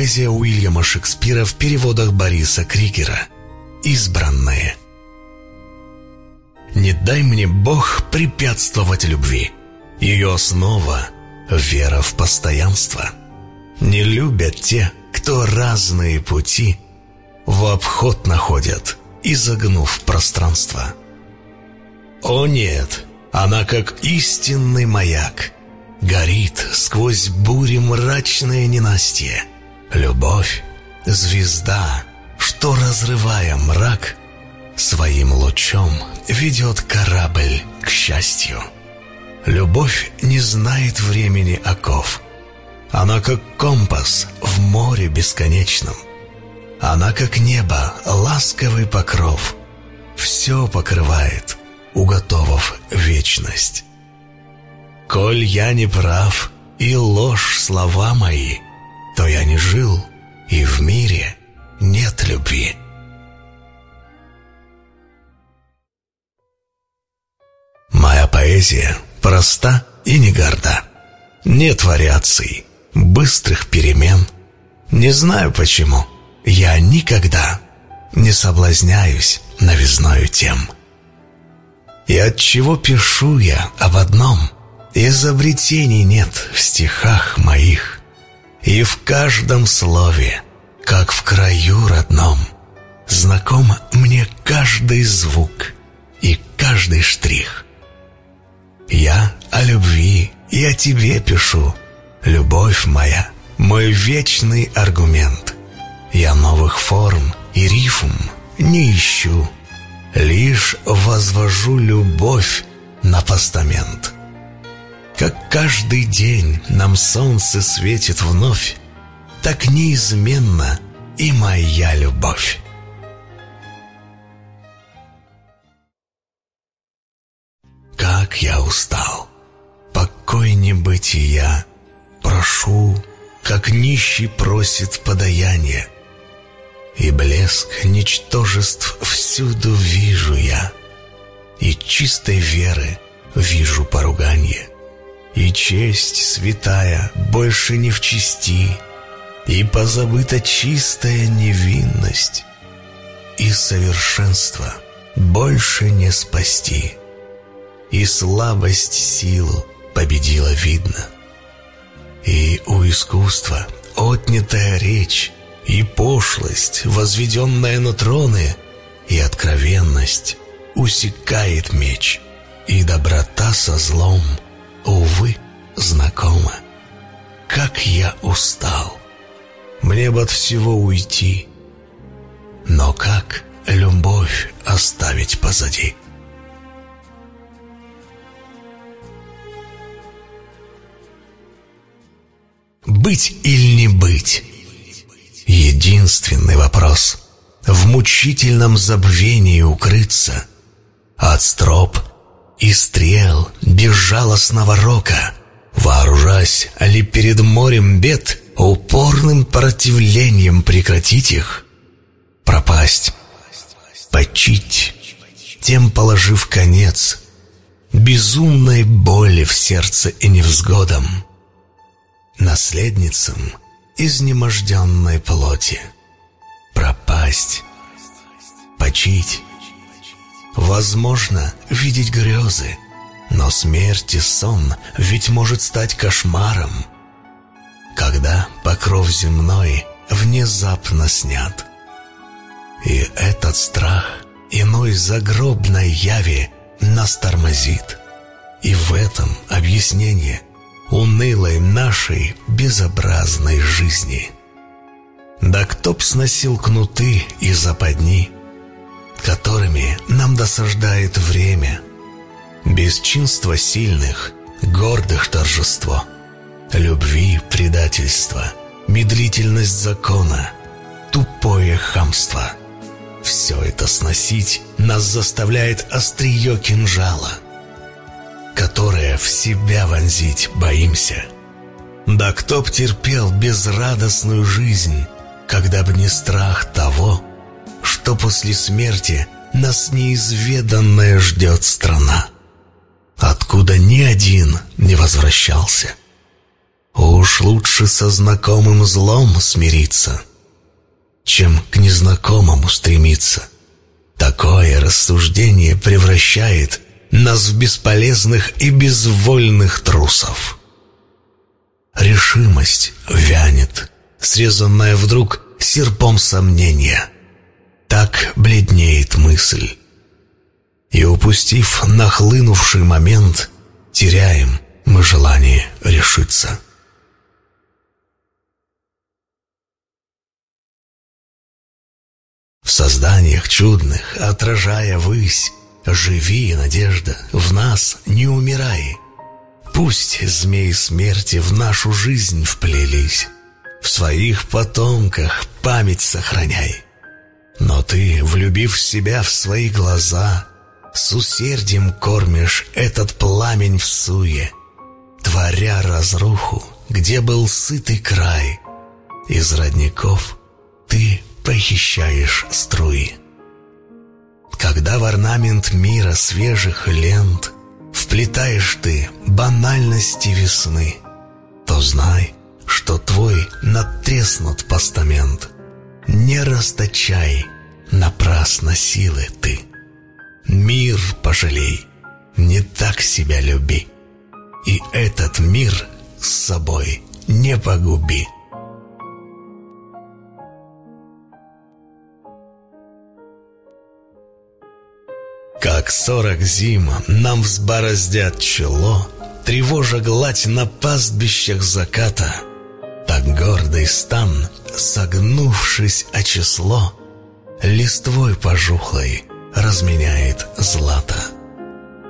Поэзия Уильяма Шекспира в переводах Бориса Кригера. Избранные. Не дай мне Бог препятствовать любви. Ее основа — вера в постоянство. Не любят те, кто разные пути в обход находят, изогнув пространство. О нет, она как истинный маяк, горит сквозь бури мрачное ненастье. Любовь — звезда, что, разрывая мрак, своим лучом ведет корабль к счастью. Любовь не знает времени оков. Она как компас в море бесконечном. Она как небо, ласковый покров. Все покрывает, уготовав вечность. Коль я не прав и ложь слова мои, то я не жил, и в мире нет любви. Моя поэзия проста и не горда. Нет вариаций, быстрых перемен. Не знаю почему, я никогда не соблазняюсь новизною тем. И от чего пишу я об одном, изобретений нет в стихах моих. И в каждом слове, как в краю родном, знаком мне каждый звук и каждый штрих — я о любви и о тебе пишу. Любовь моя, мой вечный аргумент. Я новых форм и рифм не ищу. Лишь возвожу любовь на постамент. Как каждый день нам солнце светит вновь, Так неизменно и моя любовь. Как я устал! Покой небытия Прошу, как нищий просит подаяние. И блеск ничтожеств всюду вижу я, И чистой веры вижу поруганье. И честь святая больше не в чести, И позабыта чистая невинность, И совершенство больше не спасти и слабость силу победила видно. И у искусства отнятая речь, и пошлость, возведенная на троны, и откровенность усекает меч, и доброта со злом, увы, знакома. Как я устал! Мне бы от всего уйти, но как любовь оставить позади? Быть или не быть? Единственный вопрос. В мучительном забвении укрыться от строп и стрел безжалостного рока, вооружась ли перед морем бед, упорным противлением прекратить их, пропасть, почить, тем положив конец безумной боли в сердце и невзгодам наследницам изнеможденной плоти. Пропасть, почить. Возможно, видеть грезы, но смерть и сон ведь может стать кошмаром, когда покров земной внезапно снят. И этот страх иной загробной яви нас тормозит. И в этом объяснение – унылой нашей безобразной жизни. Да кто б сносил кнуты и западни, которыми нам досаждает время, бесчинство сильных, гордых торжество, любви предательство, медлительность закона, тупое хамство. Все это сносить нас заставляет острие кинжала — которое в себя вонзить боимся. Да кто б терпел безрадостную жизнь, когда б не страх того, что после смерти нас неизведанная ждет страна, откуда ни один не возвращался. Уж лучше со знакомым злом смириться, чем к незнакомому стремиться. Такое рассуждение превращает нас в бесполезных и безвольных трусов. Решимость вянет, срезанная вдруг серпом сомнения. Так бледнеет мысль. И упустив нахлынувший момент, теряем мы желание решиться. В созданиях чудных, отражая высь, Живи, надежда, в нас не умирай. Пусть змеи смерти в нашу жизнь вплелись, В своих потомках память сохраняй. Но ты, влюбив себя в свои глаза, С усердием кормишь этот пламень в суе, Творя разруху, где был сытый край, Из родников ты похищаешь струи. Когда в орнамент мира свежих лент Вплетаешь ты банальности весны, То знай, что твой надтреснут постамент. Не расточай напрасно силы ты. Мир пожалей, не так себя люби, И этот мир с собой не погуби. Как сорок зим нам взбороздят чело, Тревожа гладь на пастбищах заката, Так гордый стан, согнувшись о число, Листвой пожухлой разменяет злато.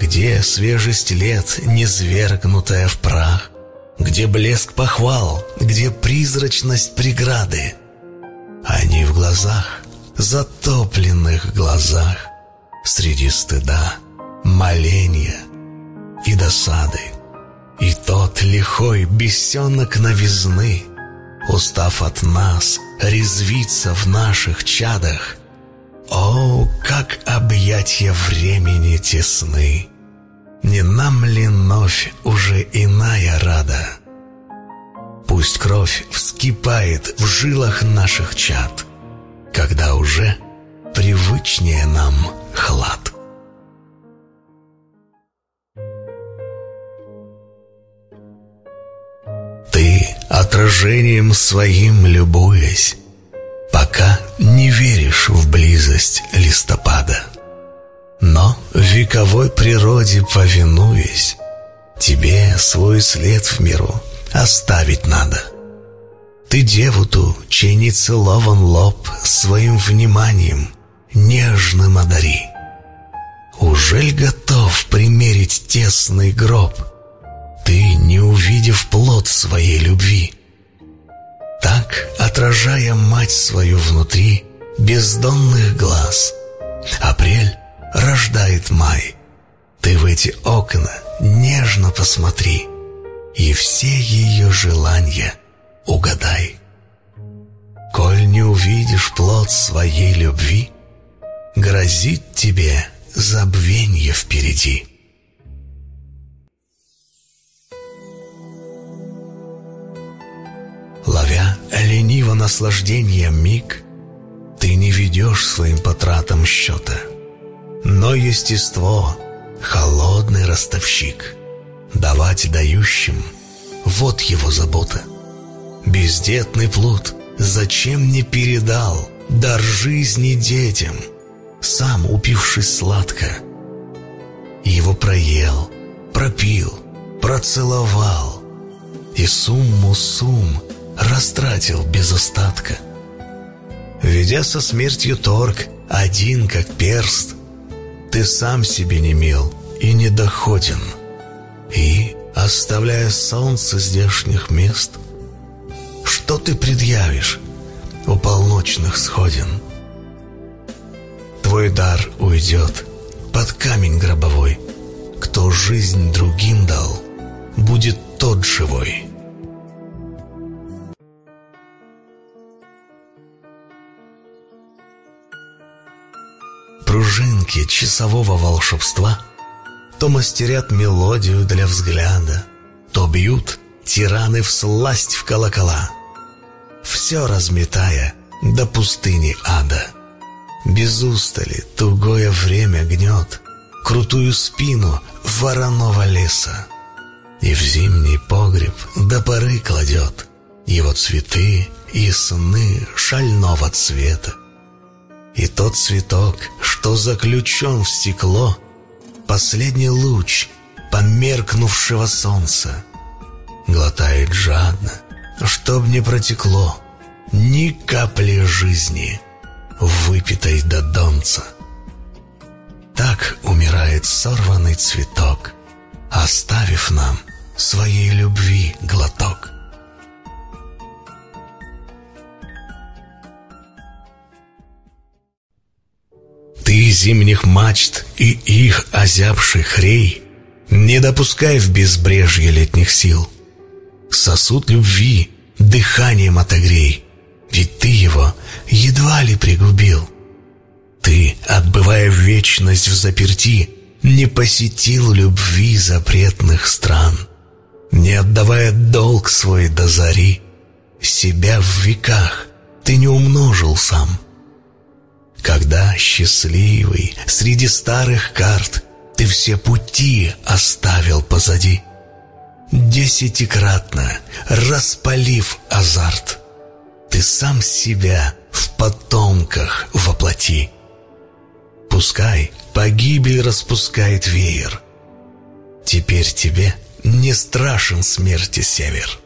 Где свежесть лет, низвергнутая в прах, Где блеск похвал, где призрачность преграды, Они в глазах, затопленных глазах, среди стыда, моления и досады. И тот лихой бесенок новизны, Устав от нас, резвиться в наших чадах. О, как объятья времени тесны! Не нам ли вновь уже иная рада? Пусть кровь вскипает в жилах наших чад, Когда уже привычнее нам хлад. Отражением своим любуясь, Пока не веришь в близость листопада. Но вековой природе повинуясь, Тебе свой след в миру оставить надо. Ты деву ту, чей не целован лоб Своим вниманием — нежным одари. Ужель готов примерить тесный гроб, Ты, не увидев плод своей любви? Так, отражая мать свою внутри Бездонных глаз, Апрель рождает май. Ты в эти окна нежно посмотри И все ее желания угадай. Коль не увидишь плод своей любви — грозит тебе забвенье впереди. Лениво наслаждение миг, Ты не ведешь своим потратам счета. Но естество — холодный ростовщик. Давать дающим — вот его забота. Бездетный плод зачем не передал Дар жизни детям — сам упившись сладко. Его проел, пропил, процеловал, и сумму сумм растратил без остатка. Ведя со смертью торг, один как перст, ты сам себе не мил и недоходен, и, оставляя солнце здешних мест, что ты предъявишь у полночных сходин? Твой дар уйдет под камень гробовой. Кто жизнь другим дал, будет тот живой. Пружинки часового волшебства То мастерят мелодию для взгляда, То бьют тираны всласть в колокола, все разметая до пустыни ада. Без устали тугое время гнет крутую спину вороного леса и в зимний погреб до поры кладет его цветы и сны шального цвета. И тот цветок, что заключен в стекло, последний луч померкнувшего солнца, глотает жадно, чтоб не протекло ни капли жизни, выпитой до донца. Так умирает сорванный цветок, оставив нам своей любви глоток. Ты зимних мачт и их озябших рей Не допускай в безбрежье летних сил. Сосуд любви дыханием отогрей, Ведь ты его едва ли пригубил. Ты, отбывая вечность в заперти, Не посетил любви запретных стран, Не отдавая долг свой до зари, Себя в веках ты не умножил сам — когда счастливый среди старых карт Ты все пути оставил позади, Десятикратно распалив азарт, Ты сам себя в потомках воплоти. Пускай погибель распускает веер, Теперь тебе не страшен смерти север.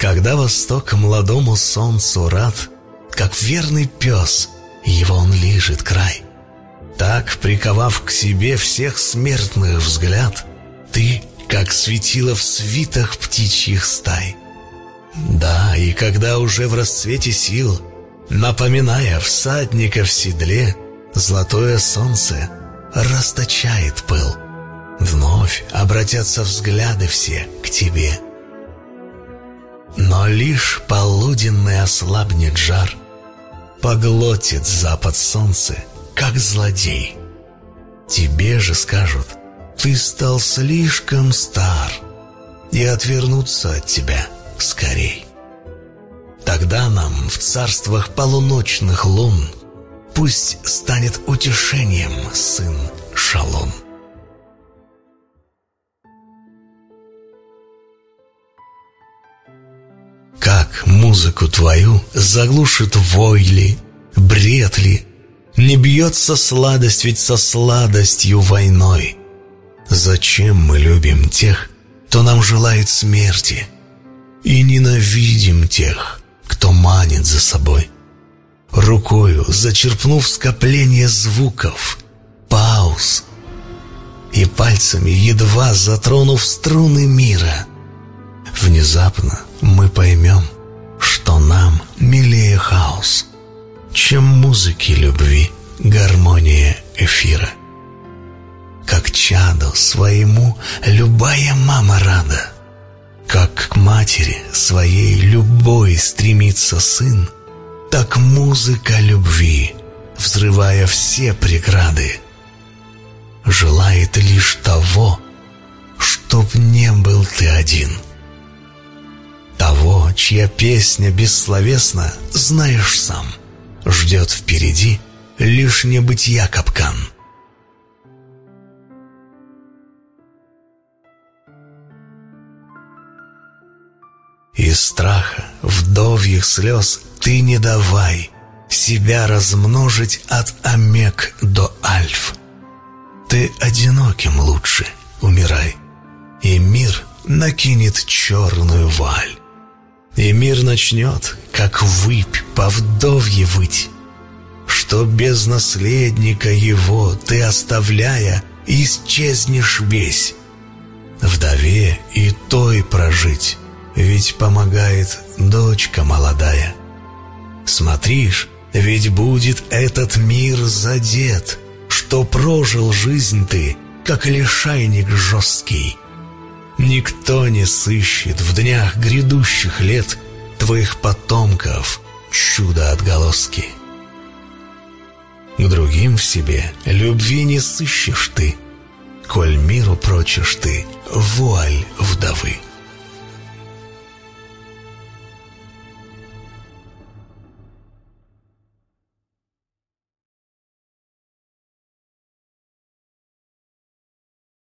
Когда восток молодому солнцу рад, Как верный пес, его он лижет край. Так, приковав к себе всех смертных взгляд, Ты, как светило в свитах птичьих стай. Да, и когда уже в расцвете сил, Напоминая всадника в седле, Золотое солнце расточает пыл, Вновь обратятся взгляды все к тебе — но лишь полуденный ослабнет жар, Поглотит запад солнца, как злодей. Тебе же скажут, ты стал слишком стар, И отвернуться от тебя скорей. Тогда нам в царствах полуночных лун Пусть станет утешением сын Шалон. Как музыку твою заглушит вой ли, бред ли? Не бьется сладость ведь со сладостью войной. Зачем мы любим тех, кто нам желает смерти, И ненавидим тех, кто манит за собой? Рукою зачерпнув скопление звуков, пауз, И пальцами едва затронув струны мира, Внезапно мы поймем, что нам милее хаос, чем музыки любви, гармония эфира. Как чаду своему любая мама рада, как к матери своей любой стремится сын, так музыка любви, взрывая все преграды, желает лишь того, чтоб не был ты один — чья песня бессловесна, знаешь сам. Ждет впереди лишь небытия капкан. Из страха, вдовьих слез ты не давай Себя размножить от омег до альф. Ты одиноким лучше умирай, И мир накинет черную валь. И мир начнет, как выпь, по вдовье выть, Что без наследника его ты, оставляя, Исчезнешь весь. Вдове и той прожить, Ведь помогает дочка молодая. Смотришь, ведь будет этот мир задет, Что прожил жизнь ты, как лишайник жесткий, Никто не сыщет в днях грядущих лет Твоих потомков чудо-отголоски. К другим в себе любви не сыщешь ты, коль миру прочишь ты вуаль